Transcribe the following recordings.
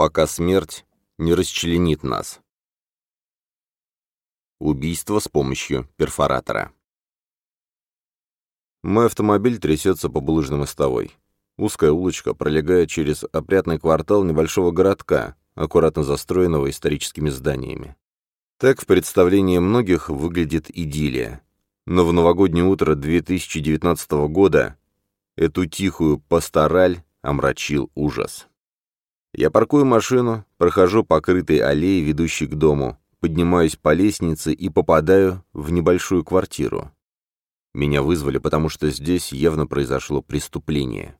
пока смерть не расчленит нас. Убийство с помощью перфоратора. Мой автомобиль трясется по булыжной мостовой. Узкая улочка пролегает через опрятный квартал небольшого городка, аккуратно застроенного историческими зданиями. Так в представлении многих выглядит идиллия. Но в новогоднее утро 2019 года эту тихую пастораль омрачил ужас. Я паркую машину, прохожу покрытой аллеей, ведущей к дому, поднимаюсь по лестнице и попадаю в небольшую квартиру. Меня вызвали, потому что здесь явно произошло преступление.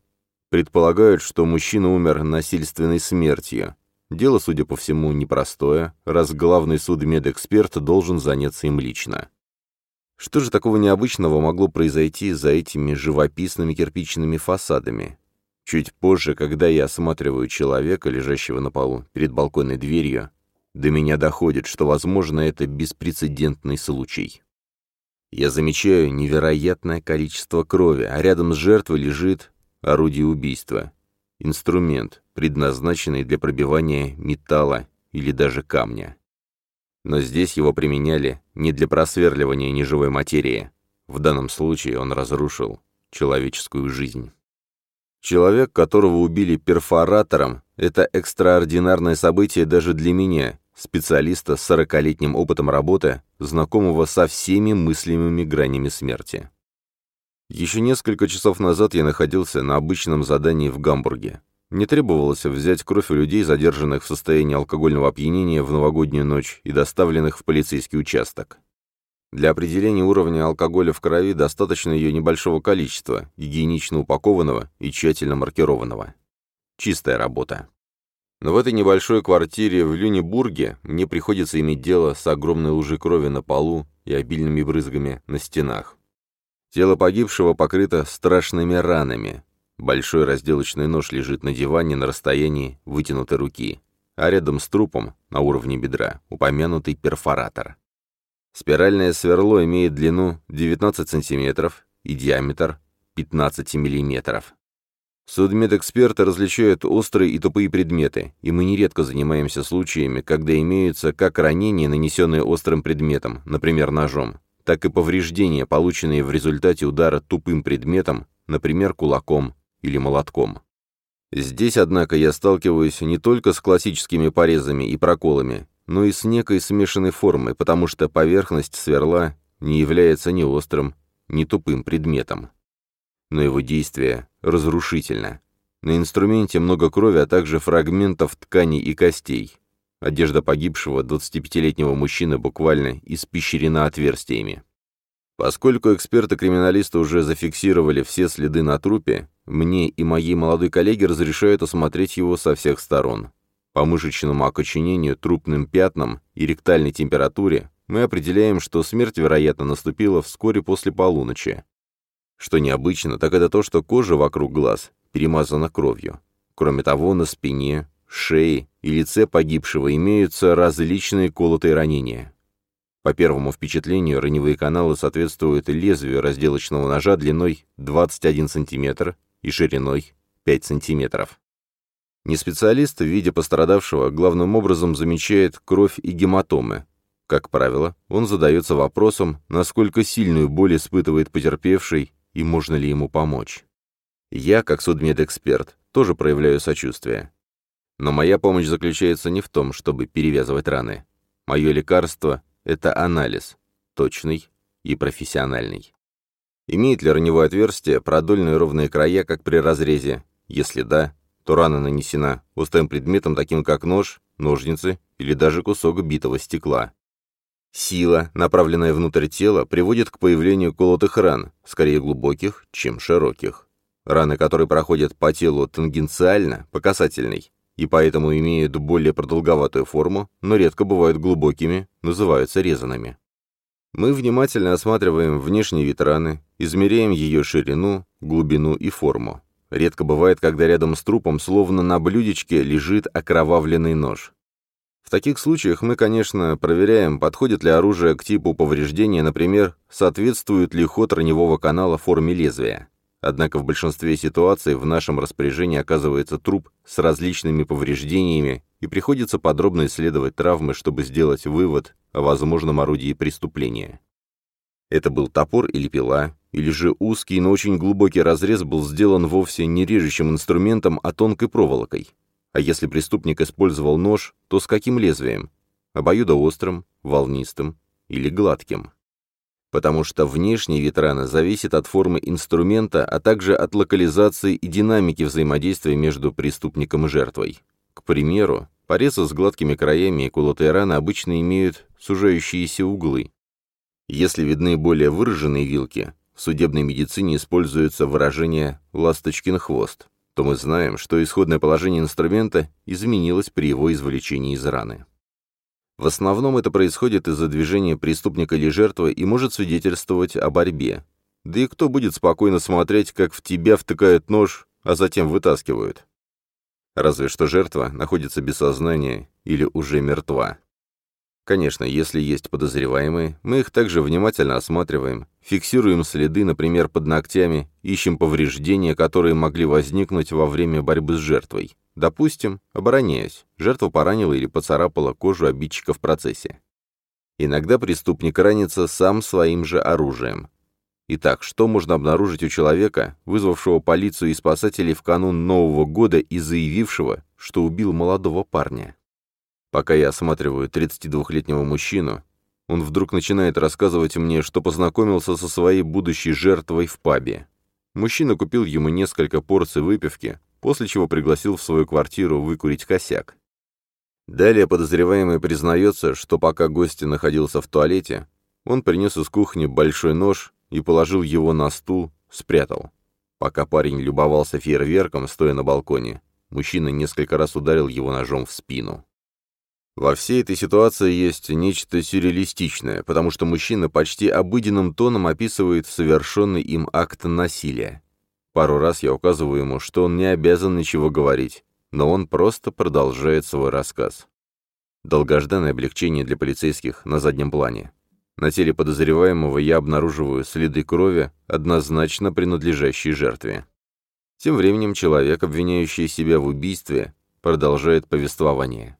Предполагают, что мужчина умер насильственной смертью. Дело, судя по всему, непростое, раз главный судмедэксперт должен заняться им лично. Что же такого необычного могло произойти за этими живописными кирпичными фасадами? Чуть позже, когда я осматриваю человека, лежащего на полу, перед балконной дверью, до меня доходит, что, возможно, это беспрецедентный случай. Я замечаю невероятное количество крови, а рядом с жертвой лежит орудие убийства. Инструмент, предназначенный для пробивания металла или даже камня. Но здесь его применяли не для просверливания неживой материи. В данном случае он разрушил человеческую жизнь. Человек, которого убили перфоратором, это экстраординарное событие даже для меня, специалиста с сорокалетним опытом работы, знакомого со всеми мыслимыми гранями смерти. Еще несколько часов назад я находился на обычном задании в Гамбурге. Не требовалось взять кровь у людей, задержанных в состоянии алкогольного опьянения в новогоднюю ночь и доставленных в полицейский участок. Для определения уровня алкоголя в крови достаточно ее небольшого количества, гигиенично упакованного и тщательно маркированного. Чистая работа. Но в этой небольшой квартире в Люнебурге мне приходится иметь дело с огромной лужей крови на полу и обильными брызгами на стенах. Тело погибшего покрыто страшными ранами. Большой разделочный нож лежит на диване на расстоянии вытянутой руки, а рядом с трупом, на уровне бедра, упомянутый перфоратор. Спиральное сверло имеет длину 19 см и диаметр 15 мм. Судмедэксперты различают острые и тупые предметы, и мы нередко занимаемся случаями, когда имеются как ранения, нанесенные острым предметом, например, ножом, так и повреждения, полученные в результате удара тупым предметом, например, кулаком или молотком. Здесь, однако, я сталкиваюсь не только с классическими порезами и проколами, но и с некой смешанной формой, потому что поверхность сверла не является ни острым, ни тупым предметом. Но его действие разрушительно. На инструменте много крови, а также фрагментов тканей и костей. Одежда погибшего 25-летнего мужчины буквально испещрена отверстиями. Поскольку эксперты-криминалисты уже зафиксировали все следы на трупе, мне и моей молодой коллеге разрешают осмотреть его со всех сторон. По мышечному окоченению, трупным пятнам и ректальной температуре мы определяем, что смерть, вероятно, наступила вскоре после полуночи. Что необычно, так это то, что кожа вокруг глаз перемазана кровью. Кроме того, на спине, шее и лице погибшего имеются различные колотые ранения. По первому впечатлению, раневые каналы соответствуют лезвию разделочного ножа длиной 21 см и шириной 5 см. Не специалист в виде пострадавшего главным образом замечает кровь и гематомы. Как правило, он задается вопросом, насколько сильную боль испытывает потерпевший и можно ли ему помочь. Я, как судмедэксперт, тоже проявляю сочувствие. Но моя помощь заключается не в том, чтобы перевязывать раны. Мое лекарство — это анализ, точный и профессиональный. Имеет ли раневое отверстие продольные ровные края, как при разрезе? Если да, то рана нанесена острым предметом, таким как нож, ножницы или даже кусок битого стекла. Сила, направленная внутрь тела, приводит к появлению колотых ран, скорее глубоких, чем широких. Раны, которые проходят по телу тангенциально, по касательной, и поэтому имеют более продолговатую форму, но редко бывают глубокими, называются резанными. Мы внимательно осматриваем внешний вид раны, измеряем ее ширину, глубину и форму. Редко бывает, когда рядом с трупом, словно на блюдечке, лежит окровавленный нож. В таких случаях мы, конечно, проверяем, подходит ли оружие к типу повреждения, например, соответствует ли ход раневого канала форме лезвия. Однако в большинстве ситуаций в нашем распоряжении оказывается труп с различными повреждениями и приходится подробно исследовать травмы, чтобы сделать вывод о возможном орудии преступления. Это был топор или пила, или же узкий, но очень глубокий разрез был сделан вовсе не режущим инструментом, а тонкой проволокой. А если преступник использовал нож, то с каким лезвием? Обоюдоострым, волнистым или гладким? Потому что внешний вид раны зависит от формы инструмента, а также от локализации и динамики взаимодействия между преступником и жертвой. К примеру, порезы с гладкими краями и колотые раны обычно имеют сужающиеся углы. Если видны более выраженные вилки, в судебной медицине используется выражение «ласточкин хвост», то мы знаем, что исходное положение инструмента изменилось при его извлечении из раны. В основном это происходит из-за движения преступника или жертвы и может свидетельствовать о борьбе. Да и кто будет спокойно смотреть, как в тебя втыкают нож, а затем вытаскивают? Разве что жертва находится без сознания или уже мертва. Конечно, если есть подозреваемые, мы их также внимательно осматриваем, фиксируем следы, например, под ногтями, ищем повреждения, которые могли возникнуть во время борьбы с жертвой. Допустим, обороняясь, жертва поранила или поцарапала кожу обидчика в процессе. Иногда преступник ранится сам своим же оружием. Итак, что можно обнаружить у человека, вызвавшего полицию и спасателей в канун Нового года и заявившего, что убил молодого парня? Пока я осматриваю 32-летнего мужчину, он вдруг начинает рассказывать мне, что познакомился со своей будущей жертвой в пабе. Мужчина купил ему несколько порций выпивки, после чего пригласил в свою квартиру выкурить косяк. Далее подозреваемый признается, что пока гость находился в туалете, он принес из кухни большой нож и положил его на стул, спрятал. Пока парень любовался фейерверком, стоя на балконе, мужчина несколько раз ударил его ножом в спину. Во всей этой ситуации есть нечто сюрреалистичное, потому что мужчина почти обыденным тоном описывает совершенный им акт насилия. Пару раз я указываю ему, что он не обязан ничего говорить, но он просто продолжает свой рассказ. Долгожданное облегчение для полицейских на заднем плане. На теле подозреваемого я обнаруживаю следы крови, однозначно принадлежащие жертве. Тем временем человек, обвиняющий себя в убийстве, продолжает повествование.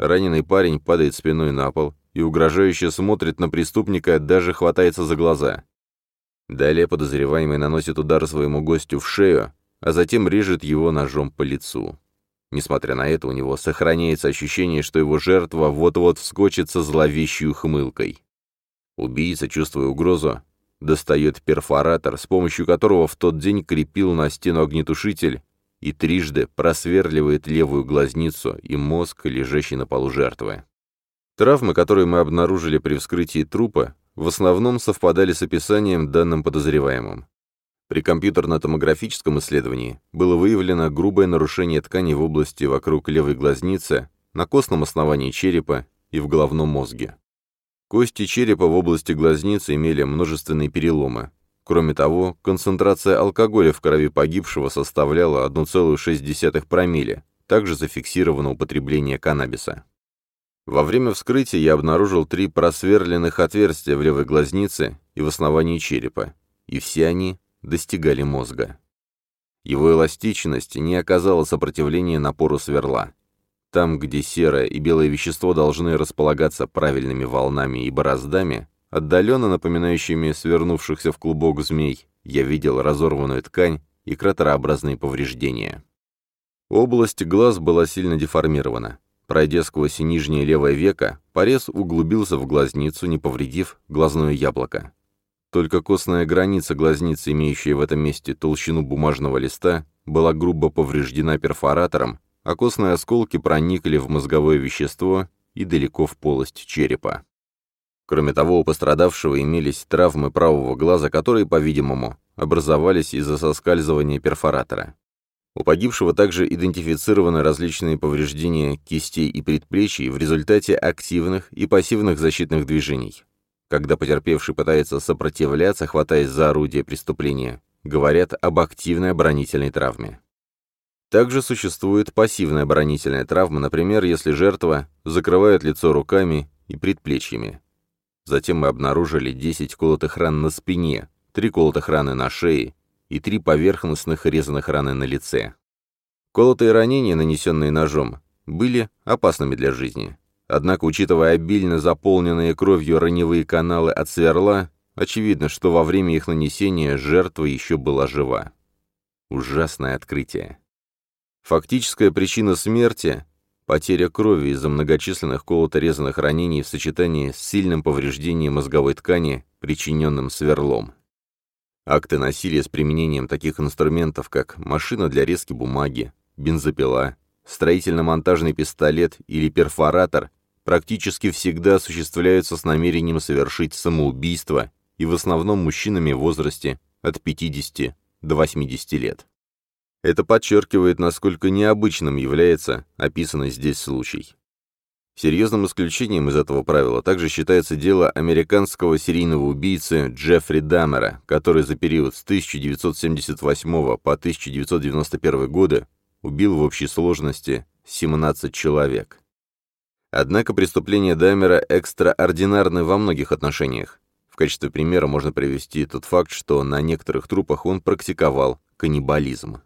Раненый парень падает спиной на пол и угрожающе смотрит на преступника, даже хватается за глаза. Далее подозреваемый наносит удар своему гостю в шею, а затем режет его ножом по лицу. Несмотря на это, у него сохраняется ощущение, что его жертва вот-вот вскочит со зловещей ухмылкой. Убийца, чувствуя угрозу, достает перфоратор, с помощью которого в тот день крепил на стену огнетушитель, и трижды просверливает левую глазницу и мозг, лежащий на полу жертвы. Травмы, которые мы обнаружили при вскрытии трупа, в основном совпадали с описанием данным подозреваемым. При компьютерно-томографическом исследовании было выявлено грубое нарушение тканей в области вокруг левой глазницы, на костном основании черепа и в головном мозге. Кости черепа в области глазницы имели множественные переломы, Кроме того, концентрация алкоголя в крови погибшего составляла 1,6 промилле, также зафиксировано употребление каннабиса. Во время вскрытия я обнаружил три просверленных отверстия в левой глазнице и в основании черепа, и все они достигали мозга. Его эластичность не оказала сопротивления напору сверла. Там, где серое и белое вещество должны располагаться правильными волнами и бороздами, Отдаленно напоминающими свернувшихся в клубок змей, я видел разорванную ткань и кратерообразные повреждения. Область глаз была сильно деформирована. Пройдя сквозь нижнее левое веко, порез углубился в глазницу, не повредив глазное яблоко. Только костная граница глазницы, имеющая в этом месте толщину бумажного листа, была грубо повреждена перфоратором, а костные осколки проникли в мозговое вещество и далеко в полость черепа. Кроме того, у пострадавшего имелись травмы правого глаза, которые, по-видимому, образовались из-за соскальзывания перфоратора. У погибшего также идентифицированы различные повреждения кистей и предплечий в результате активных и пассивных защитных движений. Когда потерпевший пытается сопротивляться, хватаясь за орудие преступления, говорят об активной оборонительной травме. Также существует пассивная оборонительная травма, например, если жертва закрывает лицо руками и предплечьями. Затем мы обнаружили 10 колотых ран на спине, 3 колотых раны на шее и 3 поверхностных резаных раны на лице. Колотые ранения, нанесенные ножом, были опасными для жизни. Однако, учитывая обильно заполненные кровью раневые каналы от сверла, очевидно, что во время их нанесения жертва еще была жива. Ужасное открытие. Фактическая причина смерти – потеря крови из-за многочисленных колото-резанных ранений в сочетании с сильным повреждением мозговой ткани, причиненным сверлом. Акты насилия с применением таких инструментов, как машина для резки бумаги, бензопила, строительно-монтажный пистолет или перфоратор, практически всегда осуществляются с намерением совершить самоубийство и в основном мужчинами в возрасте от 50 до 80 лет. Это подчеркивает, насколько необычным является описанный здесь случай. Серьезным исключением из этого правила также считается дело американского серийного убийцы Джеффри Даммера, который за период с 1978 по 1991 годы убил в общей сложности 17 человек. Однако преступления Даммера экстраординарны во многих отношениях. В качестве примера можно привести тот факт, что на некоторых трупах он практиковал каннибализм.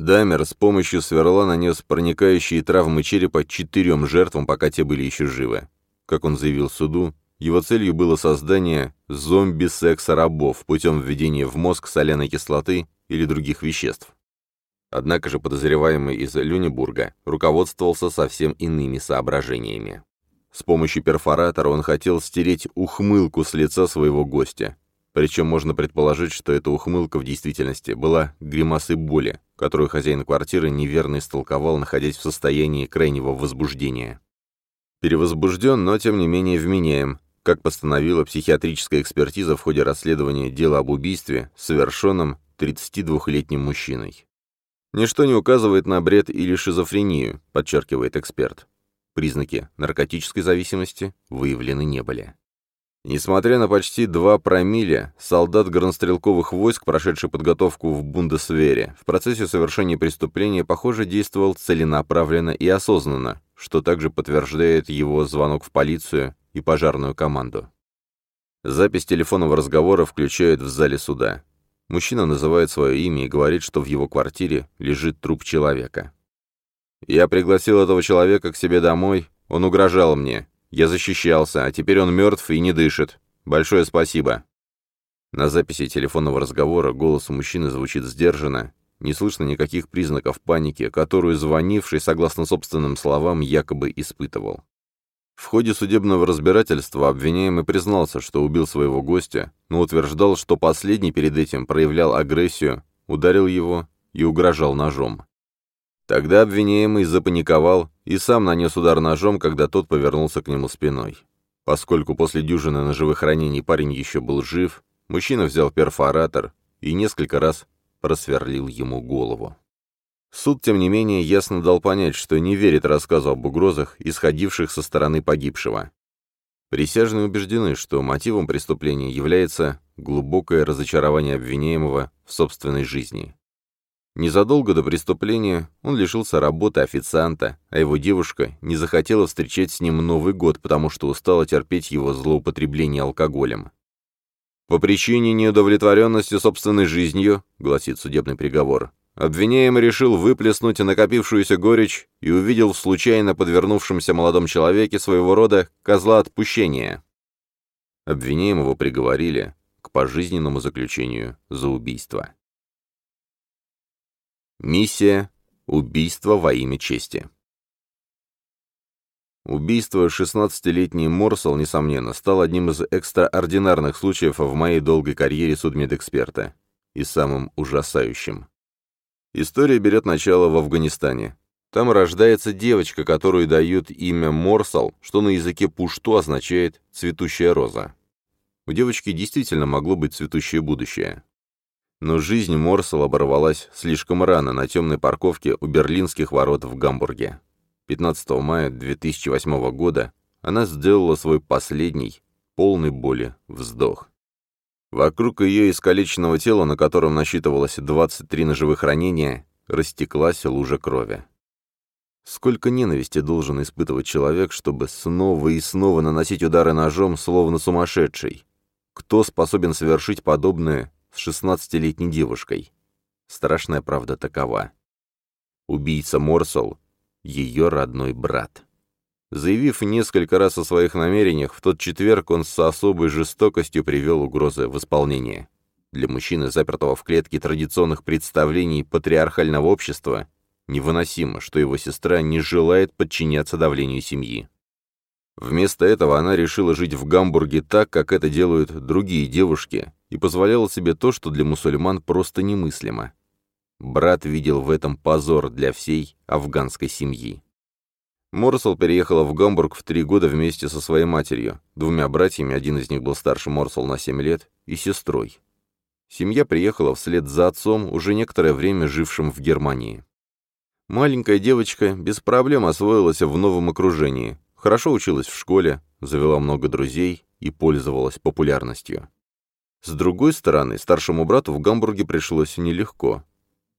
Дамер с помощью сверла нанес проникающие травмы черепа четырем жертвам, пока те были еще живы. Как он заявил суду, его целью было создание зомби-секса-рабов путем введения в мозг соляной кислоты или других веществ. Однако же подозреваемый из Люнебурга руководствовался совсем иными соображениями. С помощью перфоратора он хотел стереть ухмылку с лица своего гостя. Причем можно предположить, что эта ухмылка в действительности была гримасой боли, которую хозяин квартиры неверно истолковал, находясь в состоянии крайнего возбуждения. Перевозбужден, но тем не менее вменяем, как постановила психиатрическая экспертиза в ходе расследования дела об убийстве, совершенном 32-летним мужчиной. Ничто не указывает на бред или шизофрению, подчеркивает эксперт. Признаки наркотической зависимости выявлены не были. Несмотря на почти два промилле, солдат горнострелковых войск, прошедший подготовку в Бундесвере, в процессе совершения преступления, похоже, действовал целенаправленно и осознанно, что также подтверждает его звонок в полицию и пожарную команду. Запись телефонного разговора включают в зале суда. Мужчина называет свое имя и говорит, что в его квартире лежит труп человека. «Я пригласил этого человека к себе домой, он угрожал мне, я защищался, а теперь он мертв и не дышит. Большое спасибо». На записи телефонного разговора голос мужчины звучит сдержанно, не слышно никаких признаков паники, которую звонивший, согласно собственным словам, якобы испытывал. В ходе судебного разбирательства обвиняемый признался, что убил своего гостя, но утверждал, что последний перед этим проявлял агрессию, ударил его и угрожал ножом. Тогда обвиняемый запаниковал и сам нанес удар ножом, когда тот повернулся к нему спиной. Поскольку после дюжины ножевых ранений парень еще был жив, мужчина взял перфоратор и несколько раз просверлил ему голову. Суд, тем не менее, ясно дал понять, что не верит рассказу об угрозах, исходивших со стороны погибшего. Присяжные убеждены, что мотивом преступления является глубокое разочарование обвиняемого в собственной жизни. Незадолго до преступления он лишился работы официанта, а его девушка не захотела встречать с ним Новый год, потому что устала терпеть его злоупотребление алкоголем. «По причине неудовлетворенности собственной жизнью», — гласит судебный приговор, обвиняемый решил выплеснуть накопившуюся горечь и увидел в случайно подвернувшемся молодом человеке своего рода козла отпущения. Обвиняемого приговорили к пожизненному заключению за убийство. Миссия «Убийство во имя чести». Убийство 16-летней Морсел, несомненно, стал одним из экстраординарных случаев в моей долгой карьере судмедэксперта. И самым ужасающим. История берет начало в Афганистане. Там рождается девочка, которую дают имя Морсел, что на языке пушту означает «цветущая роза». У девочки действительно могло быть цветущее будущее. Но жизнь Морсел оборвалась слишком рано на темной парковке у берлинских ворот в Гамбурге. 15 мая 2008 года она сделала свой последний, полный боли, вздох. Вокруг ее искалеченного тела, на котором насчитывалось 23 ножевых ранения, растеклась лужа крови. Сколько ненависти должен испытывать человек, чтобы снова и снова наносить удары ножом, словно сумасшедший? Кто способен совершить подобное с шестнадцатилетней девушкой. Страшная правда такова. Убийца Морсел ее родной брат. Заявив несколько раз о своих намерениях, в тот четверг он с особой жестокостью привел угрозы в исполнение. Для мужчины, запертого в клетке традиционных представлений патриархального общества, невыносимо, что его сестра не желает подчиняться давлению семьи. Вместо этого она решила жить в Гамбурге так, как это делают другие девушки, и позволяла себе то, что для мусульман просто немыслимо. Брат видел в этом позор для всей афганской семьи. Морсел переехала в Гамбург в три года вместе со своей матерью, двумя братьями, один из них был старше Морсел на семь лет, и сестрой. Семья приехала вслед за отцом, уже некоторое время жившим в Германии. Маленькая девочка без проблем освоилась в новом окружении, хорошо училась в школе, завела много друзей и пользовалась популярностью. С другой стороны, старшему брату в Гамбурге пришлось нелегко.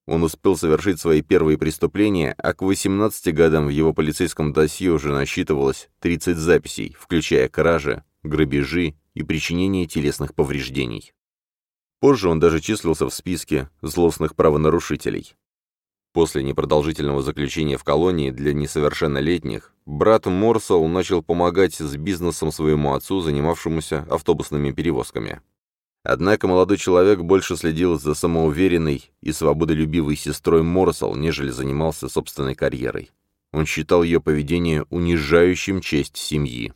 Он успел совершить свои первые преступления, а к 18 годам в его полицейском досье уже насчитывалось 30 записей, включая кражи, грабежи и причинение телесных повреждений. Позже он даже числился в списке злостных правонарушителей. После непродолжительного заключения в колонии для несовершеннолетних, брат Морсел начал помогать с бизнесом своему отцу, занимавшемуся автобусными перевозками. Однако молодой человек больше следил за самоуверенной и свободолюбивой сестрой Морсел, нежели занимался собственной карьерой. Он считал ее поведение унижающим честь семьи.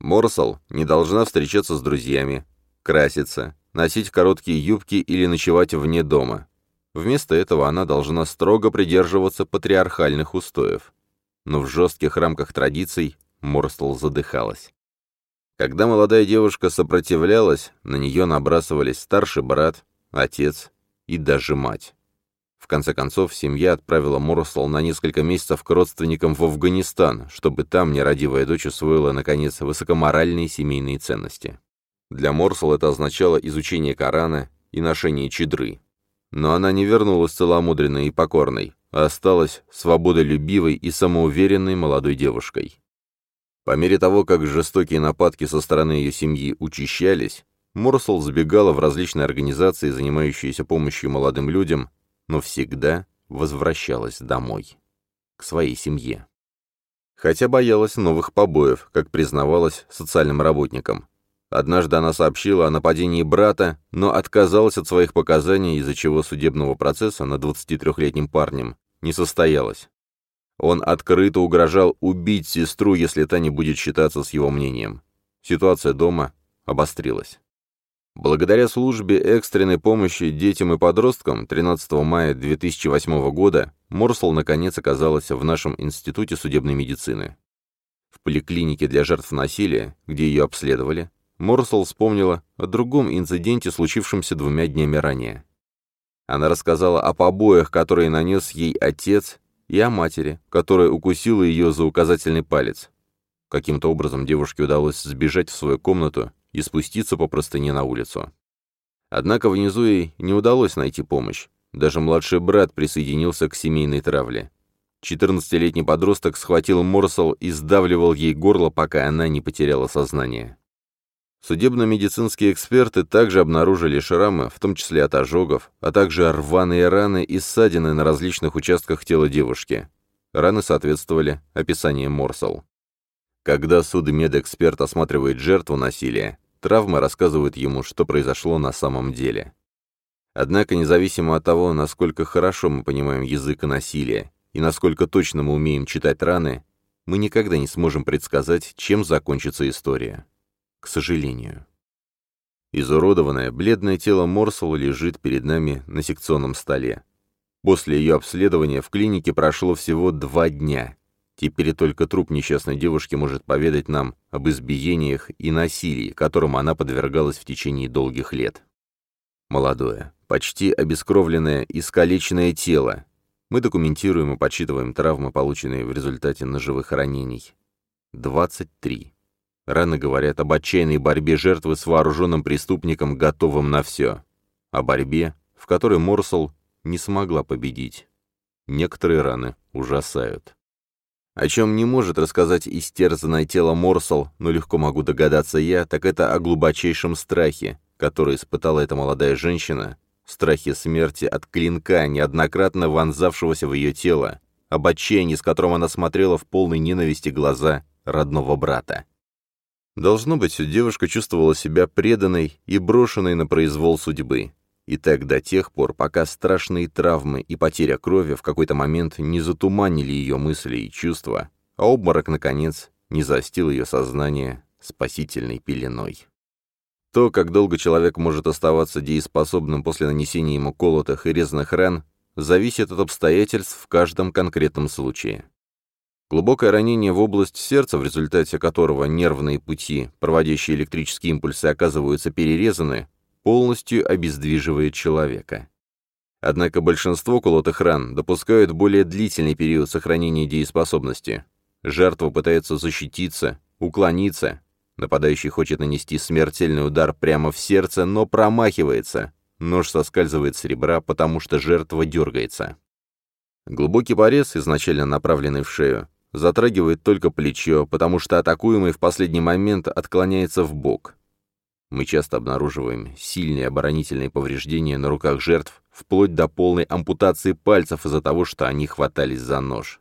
Морсел не должна встречаться с друзьями, краситься, носить короткие юбки или ночевать вне дома. Вместо этого она должна строго придерживаться патриархальных устоев. Но в жестких рамках традиций Морсел задыхалась. Когда молодая девушка сопротивлялась, на нее набрасывались старший брат, отец и даже мать. В конце концов, семья отправила Морсел на несколько месяцев к родственникам в Афганистан, чтобы там нерадивая дочь усвоила, наконец, высокоморальные семейные ценности. Для Морсел это означало изучение Корана и ношение чедры. Но она не вернулась целомудренной и покорной, а осталась свободолюбивой и самоуверенной молодой девушкой. По мере того, как жестокие нападки со стороны ее семьи учащались, Морсел забегала в различные организации, занимающиеся помощью молодым людям, но всегда возвращалась домой, к своей семье. Хотя боялась новых побоев, как признавалась социальным работникам. Однажды она сообщила о нападении брата, но отказалась от своих показаний, из-за чего судебного процесса над 23-летним парнем не состоялось. Он открыто угрожал убить сестру, если та не будет считаться с его мнением. Ситуация дома обострилась. Благодаря службе экстренной помощи детям и подросткам 13 мая 2008 года Морсел наконец оказалась в нашем институте судебной медицины. В поликлинике для жертв насилия, где ее обследовали, Морсел вспомнила о другом инциденте, случившемся двумя днями ранее. Она рассказала о побоях, которые нанес ей отец, и о матери, которая укусила ее за указательный палец. Каким-то образом девушке удалось сбежать в свою комнату и спуститься по простыне на улицу. Однако внизу ей не удалось найти помощь. Даже младший брат присоединился к семейной травле. 14-летний подросток схватил Морсел и сдавливал ей горло, пока она не потеряла сознание. Судебно-медицинские эксперты также обнаружили шрамы, в том числе от ожогов, а также рваные раны и ссадины на различных участках тела девушки. Раны соответствовали описанию Морсел. Когда судмедэксперт осматривает жертву насилия, травмы рассказывают ему, что произошло на самом деле. Однако, независимо от того, насколько хорошо мы понимаем язык и насилие, и насколько точно мы умеем читать раны, мы никогда не сможем предсказать, чем закончится история к сожалению. Изуродованное, бледное тело Морсела лежит перед нами на секционном столе. После ее обследования в клинике прошло всего два дня. Теперь только труп несчастной девушки может поведать нам об избиениях и насилии, которым она подвергалась в течение долгих лет. Молодое, почти обескровленное, искалеченное тело. Мы документируем и подсчитываем травмы, полученные в результате ножевых ранений. 23. Раны говорят об отчаянной борьбе жертвы с вооруженным преступником, готовым на все. О борьбе, в которой Морсел не смогла победить. Некоторые раны ужасают. О чем не может рассказать истерзанное тело Морсел, но легко могу догадаться я, так это о глубочайшем страхе, который испытала эта молодая женщина, страхе смерти от клинка, неоднократно вонзавшегося в ее тело, об отчаянии, с которым она смотрела в полной ненависти глаза родного брата. Должно быть, девушка чувствовала себя преданной и брошенной на произвол судьбы. И так до тех пор, пока страшные травмы и потеря крови в какой-то момент не затуманили ее мысли и чувства, а обморок, наконец, не застил ее сознание спасительной пеленой. То, как долго человек может оставаться дееспособным после нанесения ему колотых и резаных ран, зависит от обстоятельств в каждом конкретном случае. Глубокое ранение в область сердца, в результате которого нервные пути, проводящие электрические импульсы, оказываются перерезаны, полностью обездвиживает человека. Однако большинство колотых ран допускают более длительный период сохранения дееспособности. Жертва пытается защититься, уклониться. Нападающий хочет нанести смертельный удар прямо в сердце, но промахивается. Нож соскальзывает с ребра, потому что жертва дергается. Глубокий порез, изначально направленный в шею, затрагивает только плечо, потому что атакуемый в последний момент отклоняется в бок. Мы часто обнаруживаем сильные оборонительные повреждения на руках жертв, вплоть до полной ампутации пальцев из-за того, что они хватались за нож.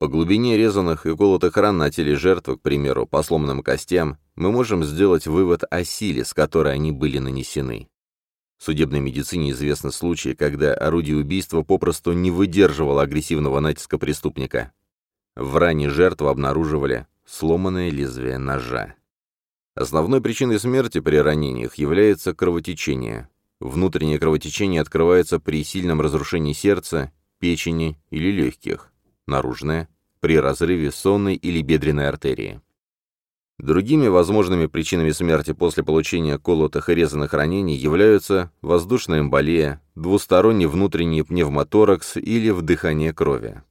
По глубине резаных и колотых ран на теле жертвы, к примеру, по сломанным костям, мы можем сделать вывод о силе, с которой они были нанесены. В судебной медицине известны случаи, когда орудие убийства попросту не выдерживало агрессивного натиска преступника, в ране жертвы обнаруживали сломанное лезвие ножа. Основной причиной смерти при ранениях является кровотечение. Внутреннее кровотечение открывается при сильном разрушении сердца, печени или легких. Наружное – при разрыве сонной или бедренной артерии. Другими возможными причинами смерти после получения колотых и резаных ранений являются воздушная эмболия, двусторонний внутренний пневмоторакс или вдыхание крови.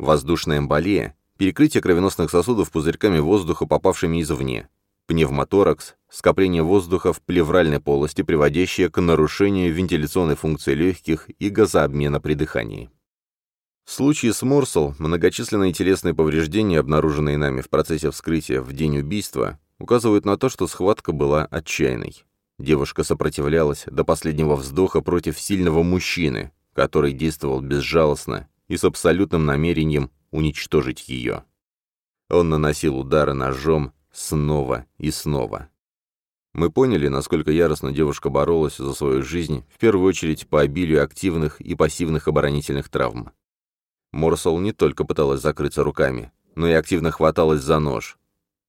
Воздушная эмболия – перекрытие кровеносных сосудов пузырьками воздуха, попавшими извне. Пневмоторакс – скопление воздуха в плевральной полости, приводящее к нарушению вентиляционной функции легких и газообмена при дыхании. В случае с Морсел многочисленные телесные повреждения, обнаруженные нами в процессе вскрытия в день убийства, указывают на то, что схватка была отчаянной. Девушка сопротивлялась до последнего вздоха против сильного мужчины, который действовал безжалостно и с абсолютным намерением уничтожить ее. Он наносил удары ножом снова и снова. Мы поняли, насколько яростно девушка боролась за свою жизнь, в первую очередь по обилию активных и пассивных оборонительных травм. Морсел не только пыталась закрыться руками, но и активно хваталась за нож.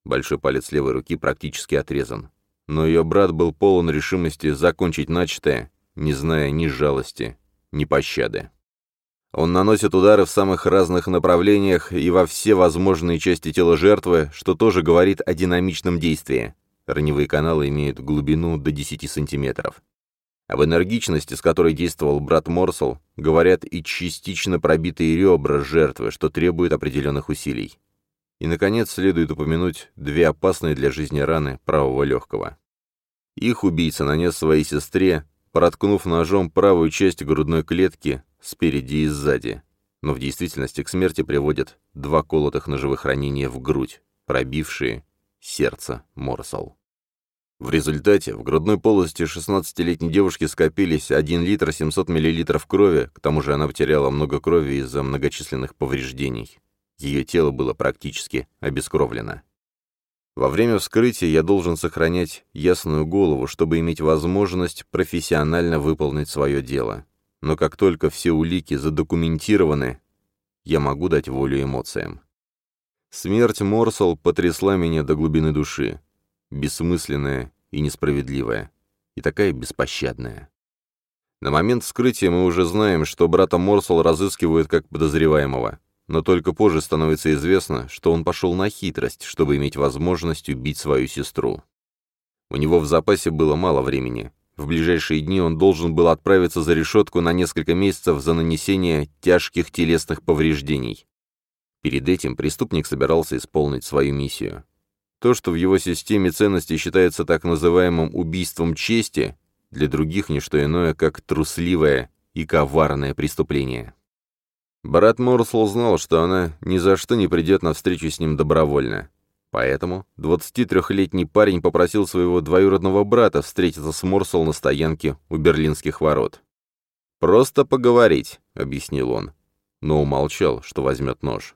Большой палец левой руки практически отрезан. Но ее брат был полон решимости закончить начатое, не зная ни жалости, ни пощады. Он наносит удары в самых разных направлениях и во все возможные части тела жертвы, что тоже говорит о динамичном действии. Раневые каналы имеют глубину до 10 сантиметров. Об энергичности, с которой действовал брат Морсел, говорят и частично пробитые ребра жертвы, что требует определенных усилий. И, наконец, следует упомянуть две опасные для жизни раны правого легкого. Их убийца нанес своей сестре, проткнув ножом правую часть грудной клетки, спереди и сзади. Но в действительности к смерти приводят два колотых ножевых ранения в грудь, пробившие сердце Морсал. В результате в грудной полости 16-летней девушки скопились 1 литр 700 миллилитров крови, к тому же она потеряла много крови из-за многочисленных повреждений. Ее тело было практически обескровлено. Во время вскрытия я должен сохранять ясную голову, чтобы иметь возможность профессионально выполнить свое дело но как только все улики задокументированы, я могу дать волю эмоциям. Смерть Морсел потрясла меня до глубины души, бессмысленная и несправедливая, и такая беспощадная. На момент вскрытия мы уже знаем, что брата Морсел разыскивают как подозреваемого, но только позже становится известно, что он пошел на хитрость, чтобы иметь возможность убить свою сестру. У него в запасе было мало времени, в ближайшие дни он должен был отправиться за решетку на несколько месяцев за нанесение тяжких телесных повреждений. Перед этим преступник собирался исполнить свою миссию. То, что в его системе ценностей считается так называемым убийством чести, для других не что иное, как трусливое и коварное преступление. Брат Морсел знал, что она ни за что не придет на встречу с ним добровольно. Поэтому 23-летний парень попросил своего двоюродного брата встретиться с Морсел на стоянке у Берлинских ворот. «Просто поговорить», — объяснил он. но умолчал, что возьмет нож.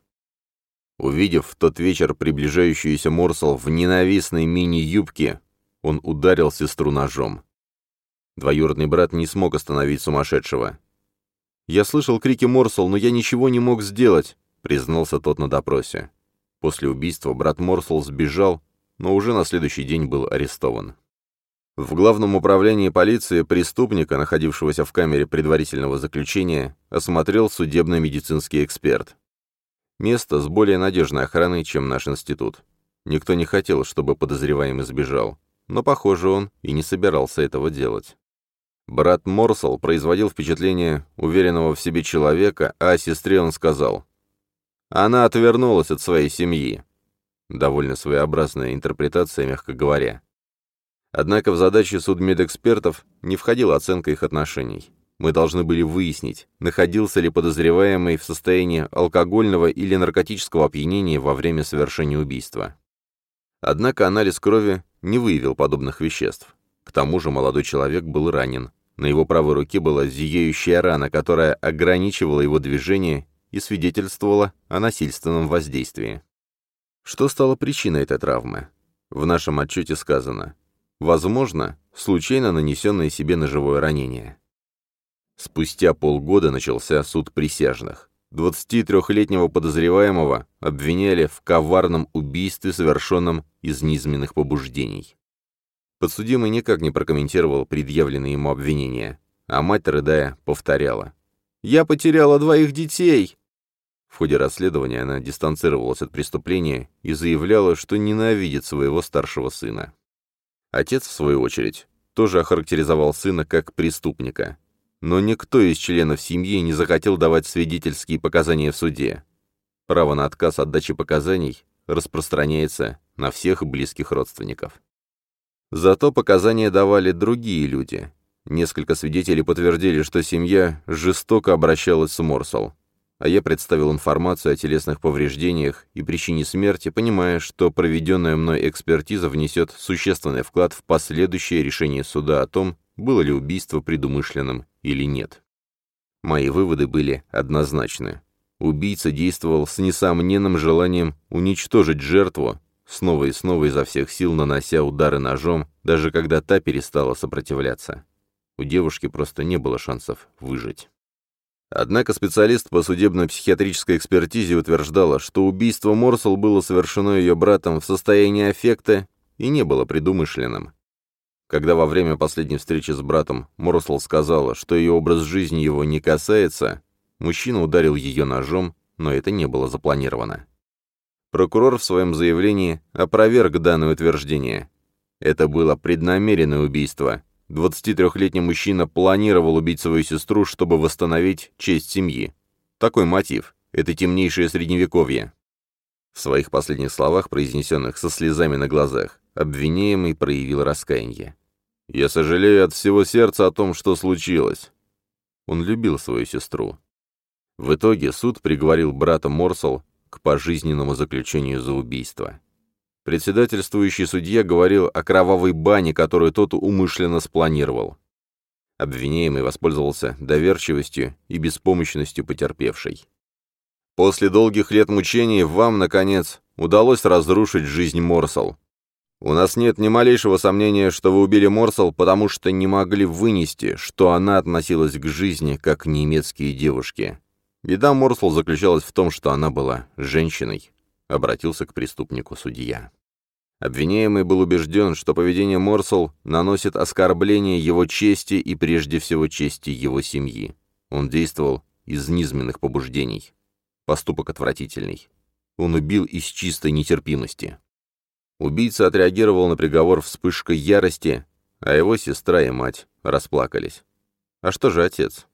Увидев в тот вечер приближающуюся Морсел в ненавистной мини-юбке, он ударил сестру ножом. Двоюродный брат не смог остановить сумасшедшего. «Я слышал крики Морсел, но я ничего не мог сделать», — признался тот на допросе. После убийства брат Морсел сбежал, но уже на следующий день был арестован. В главном управлении полиции преступника, находившегося в камере предварительного заключения, осмотрел судебно-медицинский эксперт. Место с более надежной охраной, чем наш институт. Никто не хотел, чтобы подозреваемый сбежал, но, похоже, он и не собирался этого делать. Брат Морсел производил впечатление уверенного в себе человека, а о сестре он сказал. «Она отвернулась от своей семьи». Довольно своеобразная интерпретация, мягко говоря. Однако в задачи судмедэкспертов не входила оценка их отношений. Мы должны были выяснить, находился ли подозреваемый в состоянии алкогольного или наркотического опьянения во время совершения убийства. Однако анализ крови не выявил подобных веществ. К тому же молодой человек был ранен. На его правой руке была зияющая рана, которая ограничивала его движение и свидетельствовала о насильственном воздействии. Что стало причиной этой травмы? В нашем отчете сказано «Возможно, случайно нанесенное себе ножевое ранение». Спустя полгода начался суд присяжных. 23-летнего подозреваемого обвиняли в коварном убийстве, совершенном из низменных побуждений. Подсудимый никак не прокомментировал предъявленные ему обвинения, а мать, рыдая, повторяла. «Я потеряла двоих детей!» В ходе расследования она дистанцировалась от преступления и заявляла, что ненавидит своего старшего сына. Отец, в свою очередь, тоже охарактеризовал сына как преступника, но никто из членов семьи не захотел давать свидетельские показания в суде. Право на отказ от дачи показаний распространяется на всех близких родственников. Зато показания давали другие люди. Несколько свидетелей подтвердили, что семья жестоко обращалась с Морсал. А я представил информацию о телесных повреждениях и причине смерти, понимая, что проведенная мной экспертиза внесет существенный вклад в последующее решение суда о том, было ли убийство предумышленным или нет. Мои выводы были однозначны. Убийца действовал с несомненным желанием уничтожить жертву, снова и снова изо всех сил нанося удары ножом, даже когда та перестала сопротивляться. У девушки просто не было шансов выжить. Однако специалист по судебно-психиатрической экспертизе утверждала, что убийство Морсел было совершено ее братом в состоянии аффекта и не было предумышленным. Когда во время последней встречи с братом Морсел сказала, что ее образ жизни его не касается, мужчина ударил ее ножом, но это не было запланировано. Прокурор в своем заявлении опроверг данное утверждение. Это было преднамеренное убийство. 23-летний мужчина планировал убить свою сестру, чтобы восстановить честь семьи. Такой мотив. Это темнейшее средневековье. В своих последних словах, произнесенных со слезами на глазах, обвиняемый проявил раскаяние. «Я сожалею от всего сердца о том, что случилось». Он любил свою сестру. В итоге суд приговорил брата Морсел к пожизненному заключению за убийство. Председательствующий судья говорил о кровавой бане, которую тот умышленно спланировал. Обвиняемый воспользовался доверчивостью и беспомощностью потерпевшей. После долгих лет мучений вам, наконец, удалось разрушить жизнь Морсел. У нас нет ни малейшего сомнения, что вы убили Морсел, потому что не могли вынести, что она относилась к жизни, как немецкие девушки. Беда Морсел заключалась в том, что она была женщиной, обратился к преступнику судья. Обвиняемый был убежден, что поведение Морсел наносит оскорбление его чести и прежде всего чести его семьи. Он действовал из низменных побуждений. Поступок отвратительный. Он убил из чистой нетерпимости. Убийца отреагировал на приговор вспышкой ярости, а его сестра и мать расплакались. А что же отец?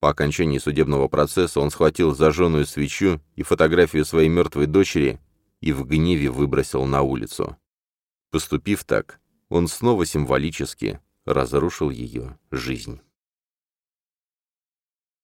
По окончании судебного процесса он схватил зажженную свечу и фотографию своей мертвой дочери и в гневе выбросил на улицу. Поступив так, он снова символически разрушил ее жизнь.